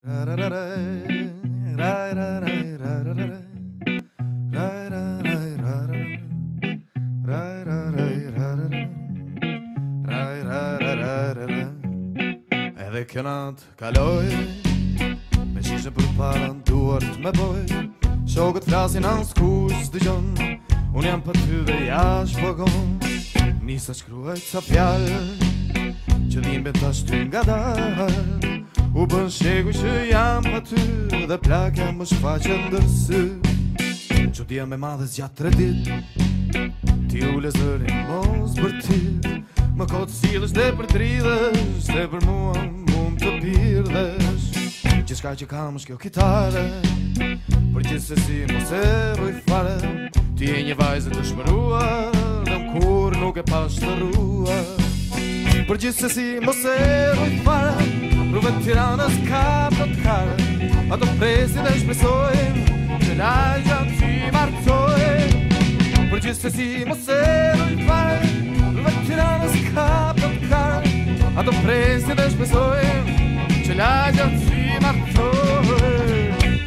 Edhe kjo natë kaloj Me ra për parën duar të ra ra Shokët frasin ra ra gjon Unë jam për ty dhe ra ra ra Nisa shkruaj ra ra ra ra ra të ra nga ra U bën shegu që jam pa ty Dhe plakja jam më shfaqe ndërsy Që dhja me madhe gjatë tre dit Ti u lezërin mos për ti Më kotë si dhe për tri dhesh Dhe për mua mund të pyr dhesh Gjithka që kam është kjo kitare Për gjithë se si më se rëj fare Ti e një vajzë të shmërua Dhe më kur nuk e pashtë të rua Për gjithë se si më se rëj fare se dhe shpresojmë Që lajgjat që i martsojmë Për gjithë se si mos e rojnë fajnë Dhe qëra nësë ka për kajnë A do prejnë se dhe shpresojmë Që lajgjat që i martsojmë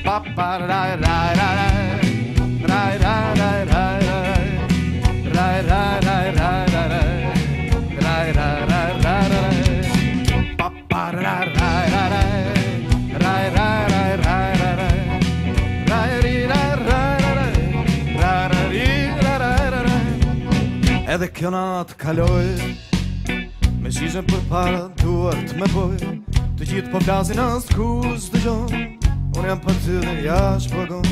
pa pa ra ra ra ra ra ra edhe kjo natë kaloj Me shishën për para duart me boj Të gjithë po plasin as kus të gjon Unë jam për ty dhe jash përgon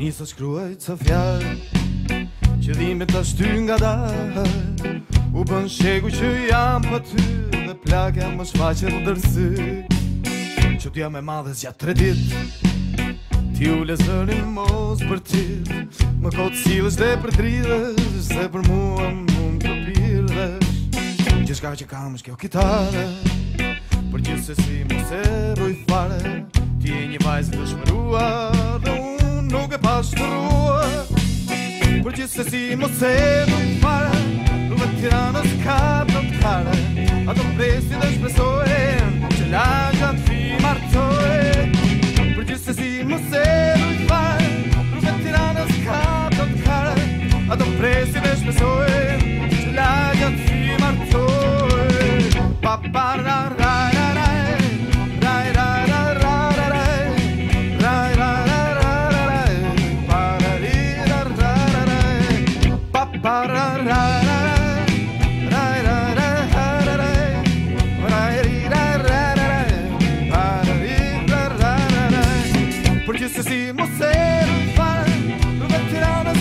Nisë të shkruaj të fjarë Që dhime të shty nga darë U bën shegu që jam për ty Dhe plak jam më shfaqe më dërësy Që t'ja me madhe zja tre ditë Ti u lezërin mos për ty Më kotë silës dhe për tridës Dhe për mua mund të pirdhesh Gjeshka që kam është kjo kitare Për gjithë se si më se roj fare Ti e një vajzë të shmërua Dhe unë nuk e pashtërua Për gjithë se si më se roj fare Rruve tira në skatë të tare A të presi dhe shpresoj Porque se se mocer, vai, vai tirar